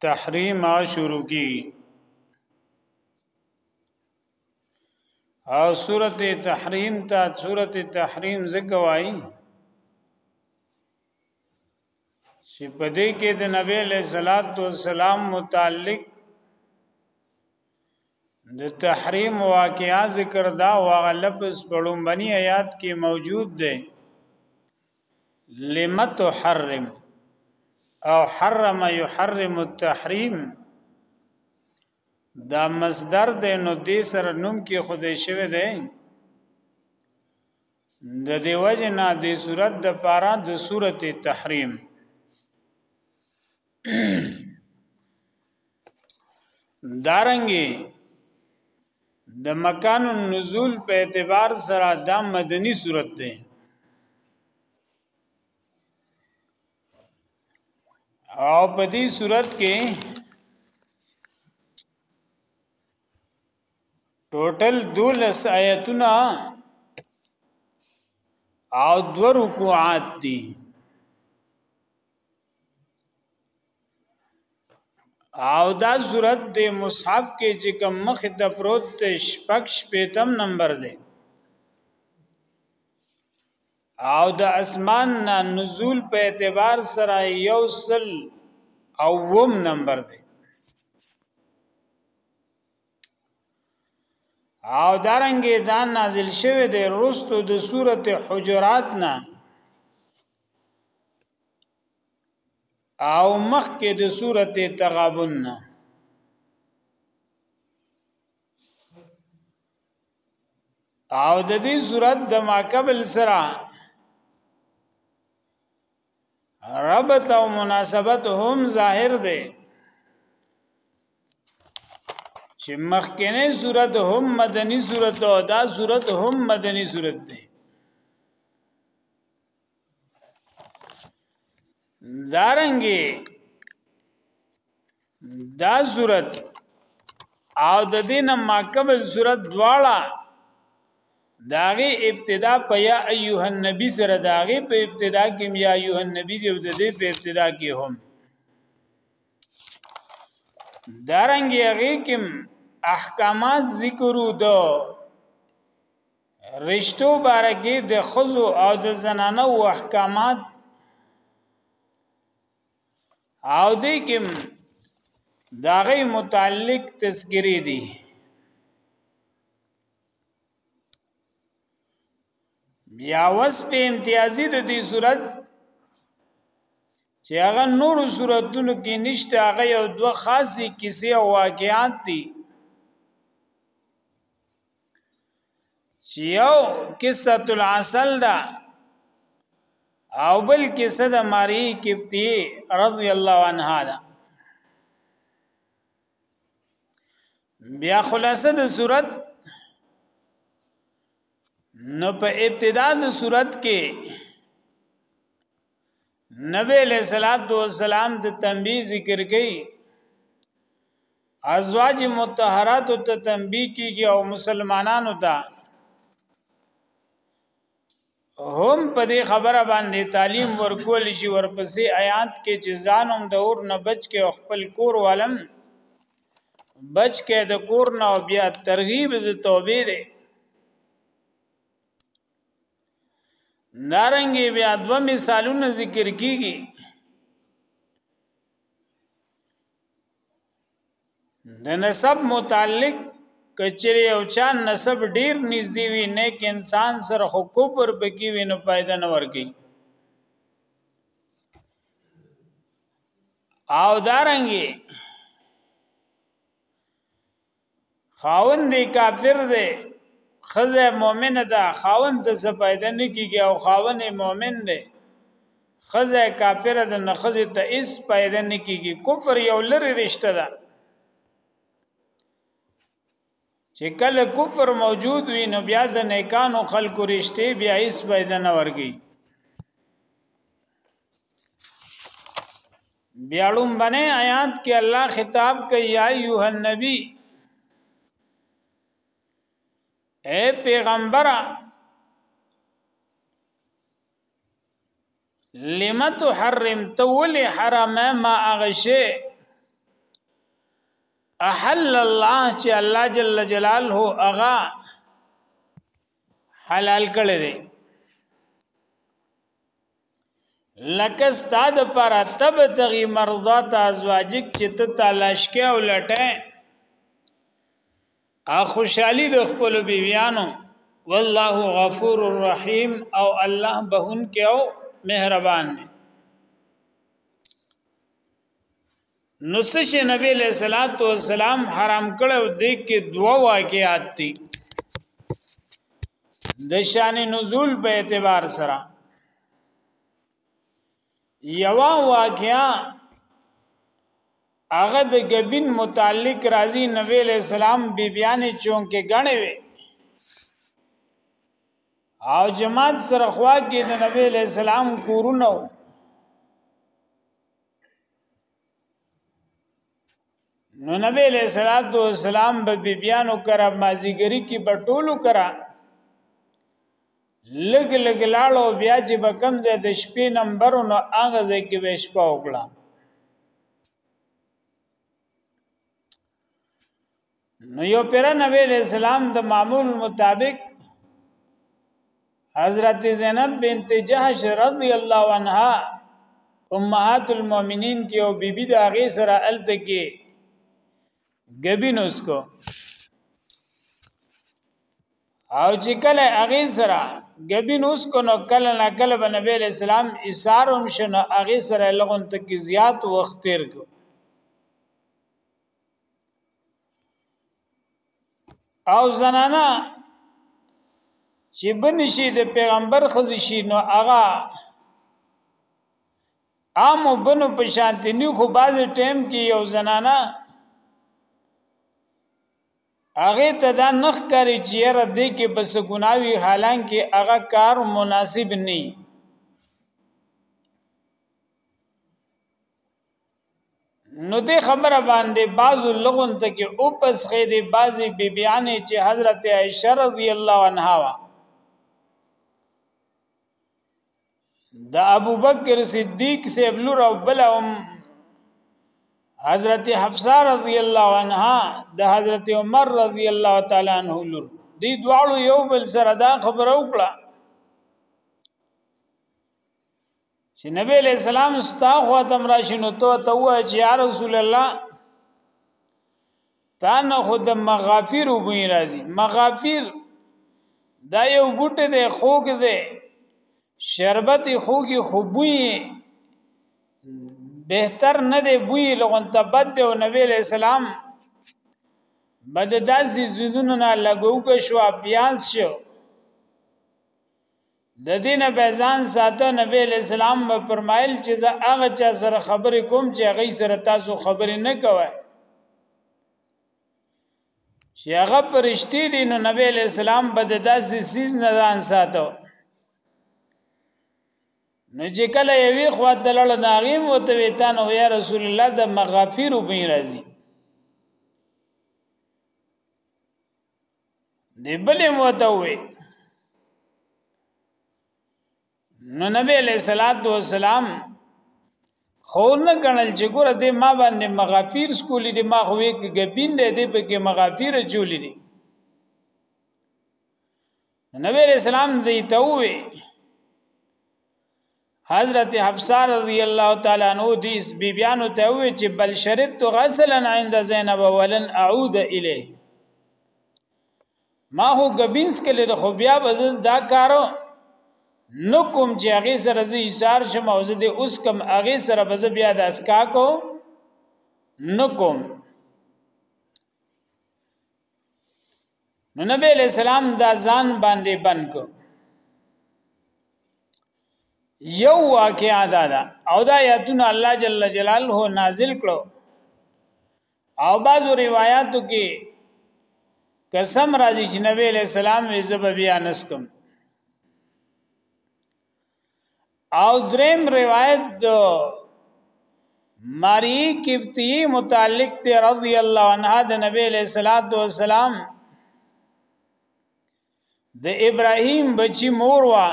تحریم شروع کی او سورت تحریم تا سورت تحریم زکوائی چې په دې کې د نبی له صلوات و سلام متعلق د تحریم واقعا ذکر دا واغ لفظ پړومبني آیات کې موجود دی لم تحرم او حرم يحرم التحريم دا مصدر دی نو دې سره نوم کې خدای شوی دی د دې وجنا د صورت د پارا د صورت تحریم دارنګي د مکان النزول په اعتبار سره دا مدني صورت ده او په دې صورت کې ټوټل 12 آیتونه او دو رکوعات دي او دا صورت د مصحف کې چې کوم مخ ته پروت دی شپږ شپږم نمبر دی او د اسمان نه نزول په اعتبار سره یو سل او وم نمبر دی او دارنګه دا نازل شوه د رستو د سورته حجرات نه او مخ کې د سورته تغابن نه او د دې صورت د ما قبل سره ربط او مناسبت هم ظاهر دی چې مخکنه صورت هم مدني صورت او دا صورت هم مدني صورت دی دارنګي دا صورت او د دینه ماقبل صورت دواړه داغه ابتدا په یا ایه النبی سره داغه په ابتدا کې یا ایه النبی دی او د دې په ابتدا کې هم دارنګي هغه کې احکامات ذکرو دو رشتو بارګي د خزو او د زنانو احکامات او د کوم داغه متعلق تذکری دي بیا وس په امتیازي د دې صورت چې هغه نور صورتونو کې نشته هغه یو دوه خاصه کیسې او واقعات دي چې یو قصه العسل ده او بل قصه د ماری کفتی رضی الله عنها ده بیا خلاصه د صورت نو په ابتدا د صورت کې نبی علیہ الصلات والسلام د تنبیه ذکر کړي ازواج متطهرات ته تنبیه کیږي او مسلمانانو ته هم په دې خبره باندې تعلیم ورکول شي ورپسې آیات کې چې ځان هم د اور نه بچ کې او خپل کور والم بچ کې د کور نه او بیا ترغیب د توبې دی دارنګي بیا دو مثالونه ذکر کیږي د نسب متعلق کچری او چا نسب ډیر نږدې وي نیک انسان سره خو کوپر بکی وي نو پیدا نه ورګي او دارنګي خاوند کافر دی خزه مؤمنه ده خاوند د زپایده نه کیږي او خاوند مؤمن دی خزه کافر ده نه خزه ته اس پیدا نه کیږي کفر یو لری رشتہ ده چې کله کفر موجود وي نو بیا د نیکانو خلکو رشتې بیا اس پیدا نه ورګي بیا لومبنه آیات کې الله خطاب کوي یا ایه النبی اے پیغمبر لم تحرم تول حرم ما اغشه احل الله چې الله جل جلاله اغا حلال کړی دی لکه استاد پر تب تغي مرضات ازواجک چې ته تلاش کې او لټه ا خوشحالي د خپل بیویانو والله غفور الرحیم او الله بهون کې او مهربان دی نو څه شي نبی له صلوات و سلام حرام کړو د کې دوه واقعات دي د شان نزول په اعتبار سره یوا واقعا هغه د غبین متعلق راضی نبی له سلام بی بیان چون کې غنې وي او جماعت سره خوا کې د نبی له سلام کورونه نو نبی علیہ الصلوۃ والسلام به بی بیانو کرا مازیګری کی بټولو کرا لګ لګ لاړو بیا چې به کم ځای د شپې نمبر نو هغه ځای کې به شپه وکړه نو یو پیر نبی علیہ السلام د معمول مطابق حضرت زینب بنت جحش رضی الله عنها امهات المؤمنین کې او بیبي د هغه سره الته کې غبینوس کو او چې کله هغه سره غبینوس کو نو کله نه کله به نبی اسلام اشارم شنو هغه سره لغون ته کې زیات وخت تیر کو او زنانا چې بنشي د پیغمبر خزي شي نو هغه عام بنو په شانتی نی خو باز ټیم کې یو زنانا هغه ته دا نخ کاری چې را دې کې بس ګناوي حالانکه هغه کار مناسب نه نو دې خبره باندې بعضو لغون ته کې او پس خې دې بعضي بیبيانې چې حضرت عائشه رضی الله عنها وا د ابو بکر صدیق سے بلور او بلهم حضرت حفصه رضی الله عنها د حضرت عمر رضی الله تعالی عنہ لور دې دواړو یو بل سره دا خبره وکړه چې نبی علیہ السلام ستا خو تم راشنو ته ته و چې یا رسول الله تا نه خود مغافیر وبوی راځي مغافیر دا یو بوټه دی خوګ دی شربت خوګي خوبوی بهتر نه دی بوی لغون تبد دی او نبی علیہ السلام بد داسې زیدونو نه لګو که شو پیاز شو د دین به ځان ساته نبی اسلام به فرمایل چې زه هغه چا سره خبرې کوم چې هغه سره تاسو خبرې نه کوئ چې هغه پرشتي دي نو نبی اسلام به د داسې سیز نه ځان ساتو نو چې کله یوې خوا ته لړ ناغیم وته وی تا نو یا رسول الله د مغافیر وبې راځي دی بلې موته وي نو نبی علیہ الصلات والسلام خو نه کڼل چې ګوره دې ما باندې مغافیر سکولې دې ما خو یې ګبین دې دې په کې مغافیر چولې دې نبی علیہ السلام دې ته وې حضرت حفصه رضی الله تعالی عنہ دې بیبیانو ته وی چې بل شربت غسلا عند زینب ولن اعود الیه ما هو غبینس کله د خو بیا بزل دا کارو نو کوم چې هغه سره زی ایثار شم او زه دې اوس کوم هغه سره بز بیا د اسکا کو نو کوم نو نبی علیہ السلام دا ځان باندې بند کو یو واقعا دا دا او دا یاتون الله جل جلاله نازل کړو او بعضو روایاتو کې قسم راځي چې نبی علیہ السلام وی زب بیا نسکم او دریم روایت دو ماری کبتی متعلق تی رضی اللہ عنہ د نبی علیہ الصلات والسلام د ابراهیم بچی مور وا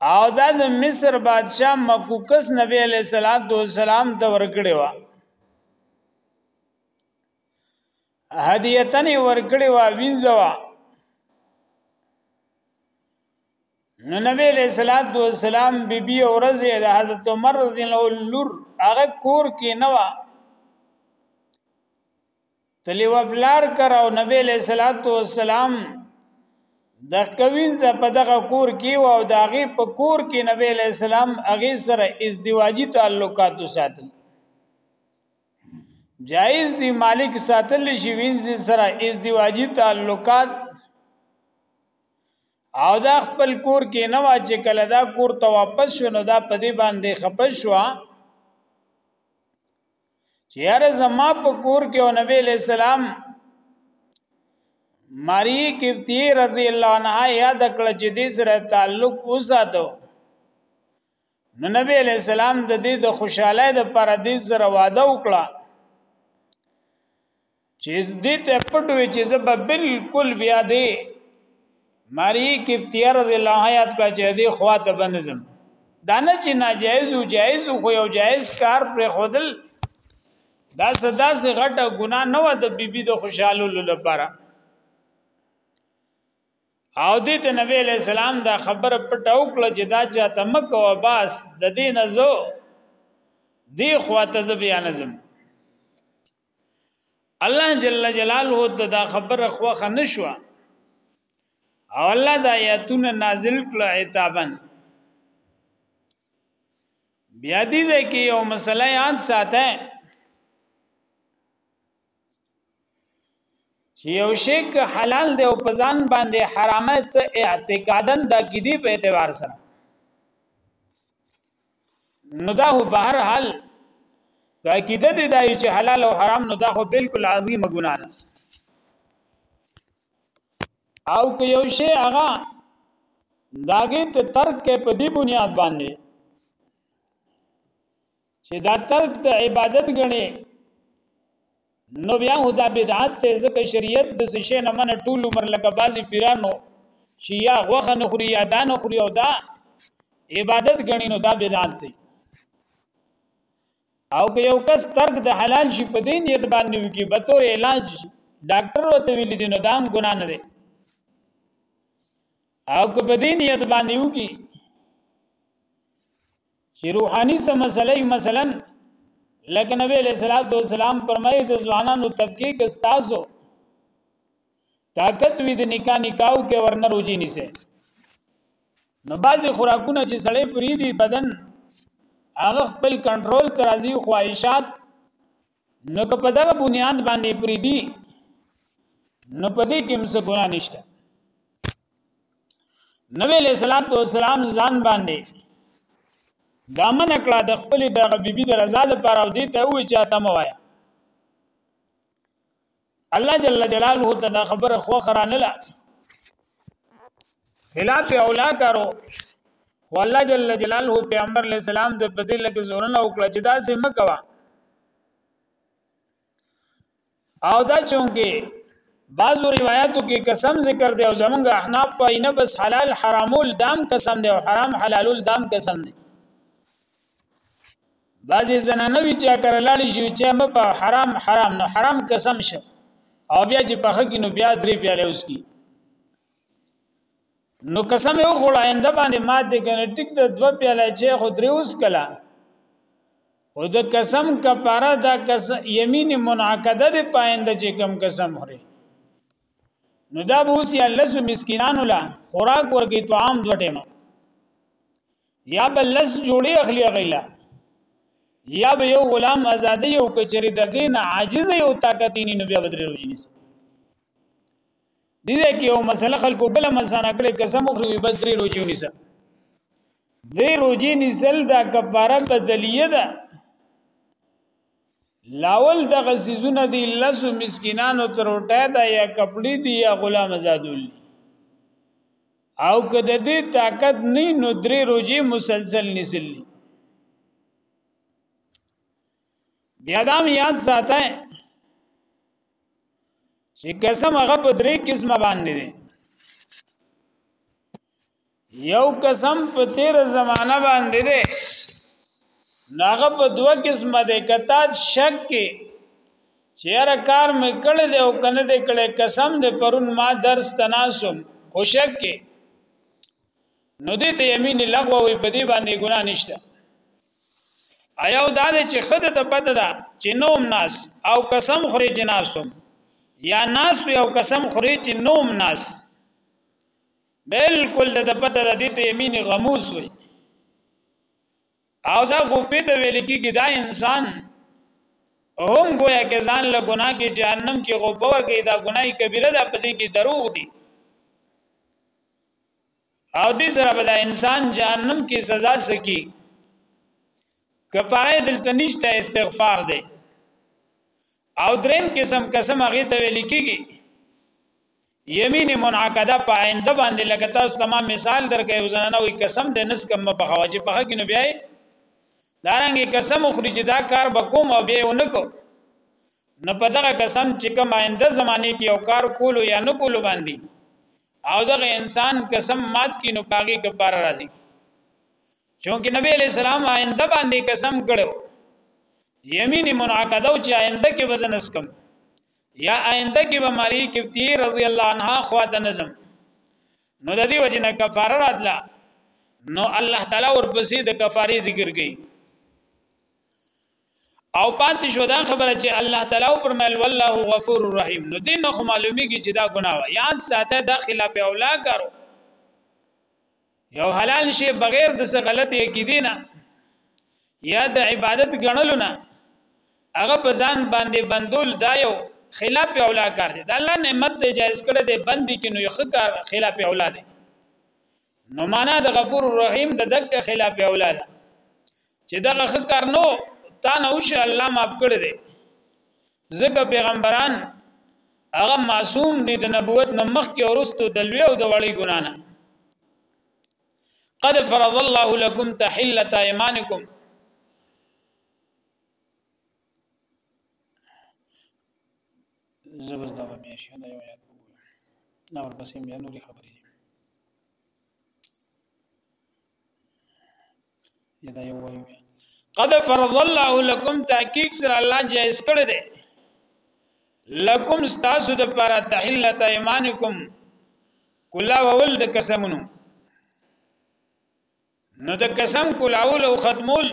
او دا د مصر بادشاہ مکوکس نبی علیہ الصلات والسلام ته ورکړی وا هدیتن ورکړي وا وینځوا نو نبی له صلوات و سلام بیبي اورز د حضرت عمر رضی الله لور هغه کور کې نه و تلی وبلار کراو نبی له صلوات و سلام د کوین ز په دغه کور کې و او داغه په کور کې نبی له سلام هغه سره ازدواجی تعلقات ساتل جایز دی مالک ساتل شي وینځ سره ازدواجی تعلقات او دا خپل کور کې نه واچې کله دا کور ته واپس شو نو دا په دې باندې خپه شو چې یاره زما په کور کې او نبی له سلام ماری کفتی رضی الله عنها یاد کړ چې دې سره تعلق وساتو نو نبی علیہ السلام د دې د خوشاله د پر دې سره وعده وکړه چې دې ته پټوي چې زب بالکل بیا دې ماری کې تیر د لایات کا چې دې خواته بنظم دانه چې ناجایز او جایز خو یو جایز کار پر خودل دا صدا سي غټه ګنا نه و د بیبي د خوشاله لپاره او دې ته نبی علیہ السلام دا خبره پټه وکړه چې دا چاته مکه او باس د دې نزو دی خواته ز بیا نظم الله جل جلاله ته دا خبره خوخه نشوه او الله دا آیاتونه نازل کړ عتابن بیا دې ځکه یو مسله یاد ساته چې یو شی که حلال دی او په ځان باندې حرامه ته اعتقادا د عقیدې په اعتبار سره نو دا هو بهر حال که عقیده دی دای چې حلال او حرام نو دا خو بالکل عظیمه ګناه ده او که یو شی هغه داګه ته ترک کې په دې بنیاد باندې چې دا ترک د عبادت غني نو بیا هدا بدعت ته ځکه شریعت د سشي نه من ټول عمر لکه بازي پیرانو چې یا غوخه نه خوري یا دا نه خوري او دا عبادت غني نو دا بدعت دی او که یو کس ترک د حلال شي په دین یت باندې وکي به تور علاج ډاکټر وته ویل دي نو دام ګنا نه دی او که په دین یت باندې وکي چې روحاني سم مسلې مثلا لکه نبی علیہ الصلوۃ والسلام فرمایي د ځوانانو طبقه کې استادو طاقت وي د نکاح نکاو کې ورنه روزي نيسه نو بعضی خوراکونه چې سړی پری دی بدن هغه خپل کنټرول ترازی خواهشات نو که په دغه بنیاد باندې پریدي نو په دې کې هم څه ګناه نشته نبی له صلوات و سلام ځان باندې دا من کړه د خپل د بیبي د رضا لپاره او دې ته وی چاته موایا الله جل جلاله ته دا خبره خو خرانه لا خلاف اولا کارو خو الله جل جلاله پیغمبر علی السلام د په دې لکه زورنه وکړه چې دا سم کوا او دا چونګي بعضو روایتو کې قسم ذکر دی او زمونږ احناف په نه بس حلال حرامول دام قسم دی او حرام حلالول دام قسم دی بعضی زنانه وی چې کر لاړې شي چې مې په حرام حرام نو حرام قسم شه او بیا چې په خګي نو بیا درې پیاله اوس کی نو قسم یو خړ آینده باندې مات دي کنه ټیک د دوه پیاله چې خو درې اوس کلا خو د قسم کفاره دا قسم یمین منعقده د پاینده چې کم قسم خوري نو دا به اوس یا لس مسکینانو لا خوراک ورګي طعام دوه ټیمه یا به لس جوړې اخلي غیلا یا به یو غلام ازادي او کچری د دین عاجز یو طاقتینی نو بیا بدرې روزي نسی دې کې یو مسله خلکو بل مسانه کړي قسم خو به بدرې روزي نسی دې روزي نسل دا کفاره بدلیه ده لاول دغه سيزونه دي لسو مسکینانو ته روټه ده یا کپړې دي یا غلام آزادول او که د دې طاقت نه نو درې روزي مسلسل نسل دي بیا دا یاد ساته چې قسم هغه په درې قسمه باندې دي یو قسم په تیر زمانہ باندې ده ناغه په دوه قسمه ده کتا شک کې چیرې کار مې کړی دی او کنه دې کړی قسم دې پرون ما درس تناسم خو شک کې نو دې ته یمین لغوه وي په دې باندې ګناه نشته ایا او دا چې خدای ته پته ده چې نوم ناس او قسم خوري چې ناسوم یا ناس او قسم خوري چې نوم ناس بالکل د پته د دې ته یمین غموس وي او دا غوپې ته ویل کېږي دا انسان هم گویا کې ځان له ګناه کې جهنم کې غوپه ورګي دا ګناي کبیره ده په دې کې دروغ دي او دې سره بل انسان جهنم کې سزا سکی کفاره دلته نشته استغفار دی او دریم قسم قسم هغه ته ویل کېږي یمین منعقده په آینده باندې لکه تاسو ته ما مثال درکې یو زنانه وي قسم دې نس کم په خوا چې په حق نه بیاي دارنګي قسم خوري چې دا کار به کوم او بیا نه کو نه په دغه قسم چې کوم آینده زمانه کې یو کار کولو یا نه کولو باندې او دغه انسان قسم مات کینو پاګي کفاره راځي چونکه نبی علیہ السلام آینده باندې قسم کړو یمین منعقده او چې آینده کې وزن اسکم یا آینده کې به ماری کفتی رضی الله عنها خواته نظم نو د دې وجنه کفاره راتله نو الله تعالی ورپسې د کفاره ذکر کړي او پاتې شو دا خبره چې الله تعالی او پرمل والله غفور رحیم نو دین خو معلومیږي چې دا ګناه و یاد ساته دا خلاف اولا کارو یو حلال شی بغیر د څه غلطه کې دی نه یا د عبادت غنلو نه هغه په ځان باندې بندول دا یو خلاف اولا کار دی د الله نعمت ته جایز کړی دی بندي کې نو یو کار خلاف اولا دی نو معنا د غفور الرحیم د دک خلاف اولا ده چې دغه کار نو تا نه وشه الله معاف کړی دی ځکه پیغمبران هغه معصوم دی د نبوت نه مخکې ورستو د لوی او د وړي ګنا نه قد فرض الله لكم تحله ايمانكم زبس دا بیا شي دا یو یاد وګورم دا ورپسې بیا نورې خبرې دا یو وایو قد فرض الله لكم تحقیق سره الله جائز کړی دی لکم استاسو د پر تحلت ایمانکم کلا وول د قسمونو نو د قسم کلاول او ختمول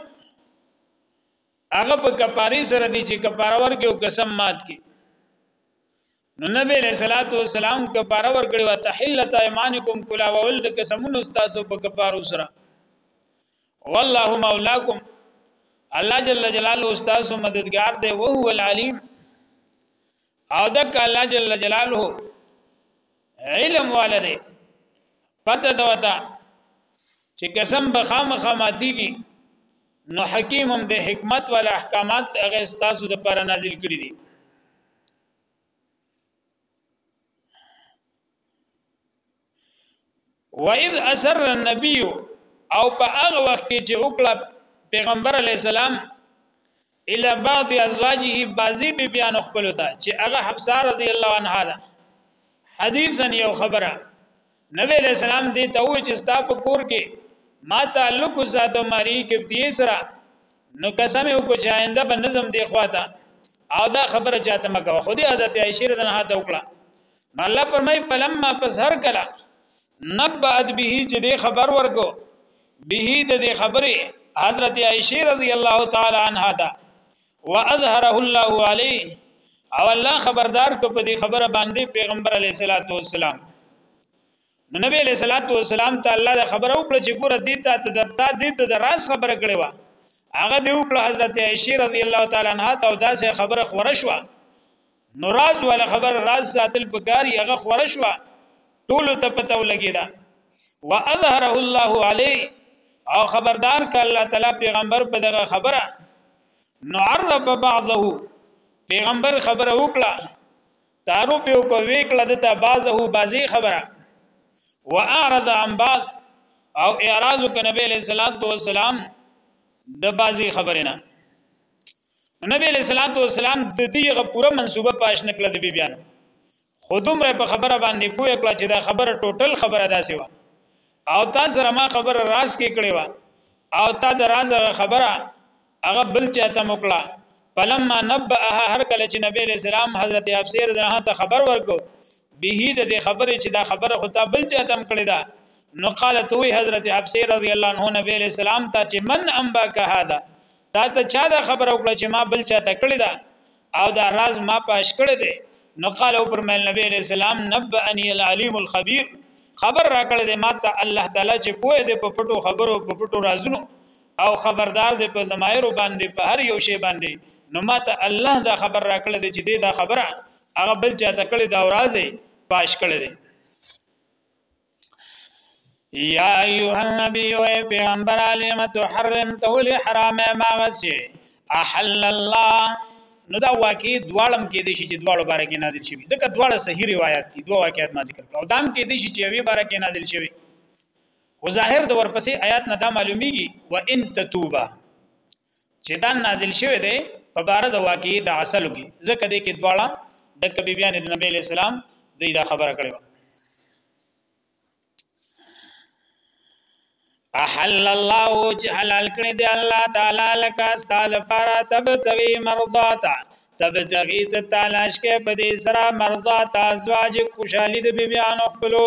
هغه په کفاره سره دی چې کفاره ورکړي او قسم مات کړي نو نبی علیہ الصلوۃ والسلام کفاره ورکړي او تحلت ایمانکم کلا وول د قسمونو تاسو په کفاره سره والله مولاکم الله جل جلاله استاد مددگار دی او هو العلیم او دک الله جل جلاله علم والده پته دوتا چې قسم بخامه خاماتیږي نو حکیم هم د حکمت ول احکامات هغه تاسو د پر نازل کړی دي وَإِذْ أَسَرَّ النَّبِيُّ او په هغه وخت کې چې وکړه پیغمبر علی السلام الی بعض ازواجه بعضی بی بیان خپل ته چې هغه حفصه رضی الله عنها ده حدیثا یو خبره نبی علیہ السلام دی ته وی چې ستا په کور کې ما تعلق ساتو ماری کفتی سره نو قسم یو کو چاینده به نظم دی خواته او دا خبره چاته مکه خو دی حضرت عائشہ رضی الله عنها وکړه نو الله پرمای پلم ما پس هر کلا نبعت به چې دی خبر ورکو به د دې خبره حضرت عائشه رضی الله تعالی عنها دا واظهره الله علیه او الله خبردار کو په دې خبره باندې پیغمبر علیه الصلاۃ والسلام نو نبی علیه الصلاۃ والسلام ته الله دا خبره وکړه چې ګوره دې ته ته دتا دې ته د راز خبره کړې و هغه دې وکړه حضرت عائشه رضی الله تعالی عنها ته دا سه خبره خورشوه نو راز ولا خبر راز ساتل پکاري هغه خورشوا ټولو ته پته ولګی دا واظهره الله علی او خبردار ک الله تعالی پیغمبر په دغه خبره نو عرف بعضه پیغمبر خبره وکړه تعارف یو کو وکړه دته بعضه بعضی خبره واعرض عن بعض او اعراض ک نبی علیہ الصلوۃ والسلام د بعضی خبرنا نبی علیہ الصلوۃ والسلام د دې غ پوره منسوبه پاش نکړه د بی بیان خودم را په خبره باندې پوهه کړه چې دا خبره ټوټل خبره داسې و او تا سره ما خبره راز کې کړې و او تا د راز خبره هغه بل چاته مکړه فلما نبأها هر کله چې نبی علیہ السلام حضرت افسیر زه ته خبر ورکو به د دې خبرې چې دا خبره خو تا بل چاته هم کړې ده نو قالت وی حضرت حفصه رضی الله عنها نبی علیہ السلام ته چې من انبا که هذا تا ته چا دا خبره وکړه چې ما بل چاته کړې ده او دا راز ما پاش کړې ده نو قال او پر مل نبی علیہ السلام نبأنی العلیم الخبیر خبر را کړې ده ما ته الله تعالی چې پوهه ده په پټو خبرو په پټو رازونو او خبردار دی په زمایرو باندې په هر یو شی باندې نو ماته الله دا خبر را کړی دی چې دې دا خبره هغه بل چاته کړی دا ورازه پاش کړی دی یا ایها النبی او پیغمبر علیم تحرم تول حرام ما غسی احل الله نو دا واقعي دوالم کې دي چې دوالو باره کې نازل شوی ځکه دواله صحیح روایت دي دوه واقعات ما ذکر کړو دام کې دي چې یوې باره کې نازل شوی خو ظاهر د ورپسې آیات نه دا معلومیږي و ان تتوبا چې دا نازل شوی دی په بار د واقعي د اصل کې ځکه دې کې دواړه د کبي بیان د نبی اسلام د دا خبره کړې و احل الله چې حلال کړی دی الله تعالی لك استاد لپاره تبتغي مرضاتا تبتغي ته تلاش کې په دې سره مرضاتا ازواج خوشحالي د بیبيانو خپلو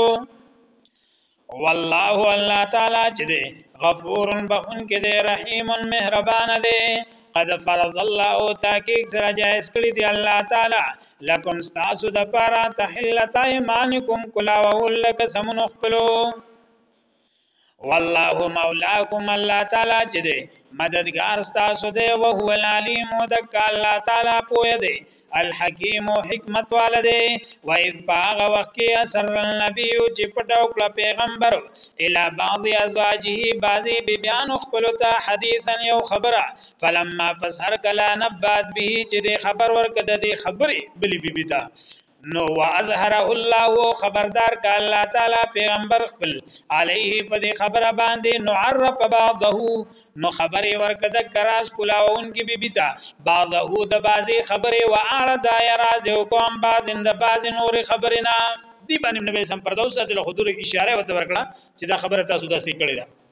والله الله تعالی چې دی غفور بخون کې دی رحیم مهربان دی قد فرض الله تحقیق سره جائز کړی دی الله تعالی لکم تاسو د پاره تحلت ایمانکم کلا وول قسمون خپلو والله مولاکم الله تعالی چې دی مددګار ستاسو دی او هو العلیم او د الله تعالی پوی دی الحکیم او حکمت والا دی و اذ باغ وخت کې اثر النبی چې پټو کړه پیغمبر الی بعض ازواجه بعضی بیبیان خپل ته حدیثا یو خبره فلما فسر کلا نبات به چې خبر ورکړه د خبرې بلی بیبی ته نو واظهره الله او خبردار ک الله تعالی پیغمبر خپل علیه په دې خبره باندې نو عرف بعضه نو خبره ورکده کراس کولاون کې بي بيتا بعضه د بازي خبره و اعرض یا راز حکم بازن د باز نور خبره نه دی باندې نبی سم پردوسه د خودره اشاره وته ورکړه چې دا خبره تاسو داسې کړې ده